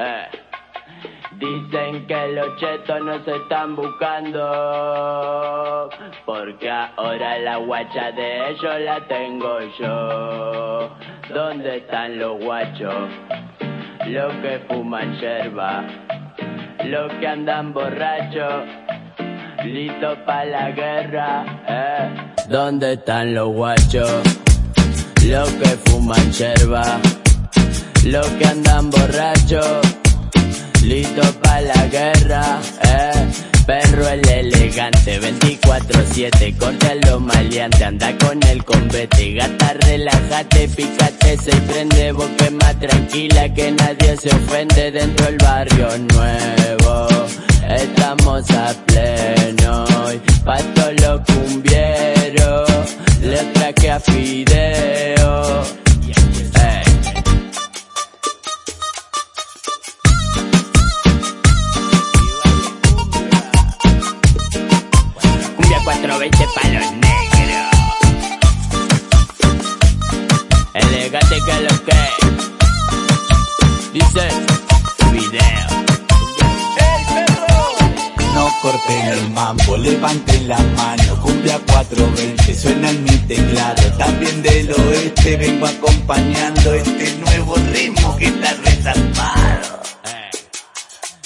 Eh. Dicen que los chetos nos están buscando Porque ahora la guacha de ellos la tengo yo ¿Dónde están los guachos? Los que fuman yerba Los que andan borrachos Listos para la guerra eh. ¿Dónde están los guachos? Los que fuman yerba Los que andan borrachos Listo para la guerra, eh. Perro el elegante, 24-7, corta lo maleante, anda con el combate, gata relájate, pícate, se prende, boque más tranquila que nadie se ofende dentro del barrio nuevo. Estamos a pleno, a Fideo. Cumbia 420 pa' los negros. Elegante que lo que dice video. No corten el mambo, levanten la mano, cumbia 420, suena en mi teclado, también del oeste vengo acompañando este nuevo ritmo que está resaltado. Eh.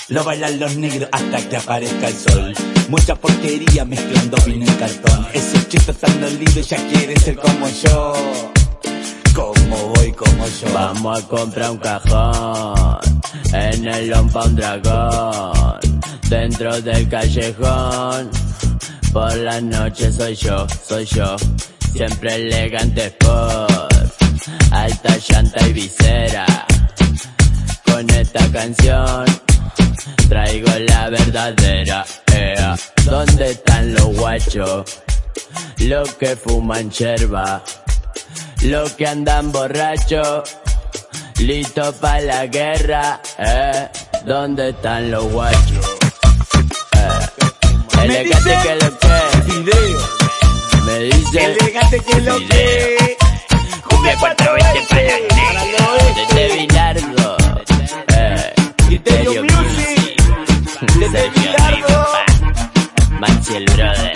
Lo bailan los negros hasta que aparezca el sol. Mucha porquería mezclando vino y cartón. Esos chistes tan dolidos ya quieren ser como yo. Como voy, como yo. Vamos a comprar un cajón en el lompa un dragón dentro del callejón. Por la noche soy yo, soy yo, siempre elegante sport, alta llanta y visera. Con esta canción traigo la verdadera. Ea. ¿Dónde están los guachos? Los que fuman yerba. Los que andan borrachos, listos para la guerra, eh. ¿Dónde están los guachos? Eh. Elegante que lo que, Video, me dice, elegante que lo que. Cumbia 420 pa' los negros. desde Bilardo, eh. Criterio Music, desde Bilardo. Ripa, Maxi el brother,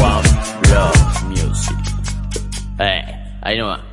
One Bro Music, eh, ahí nomás.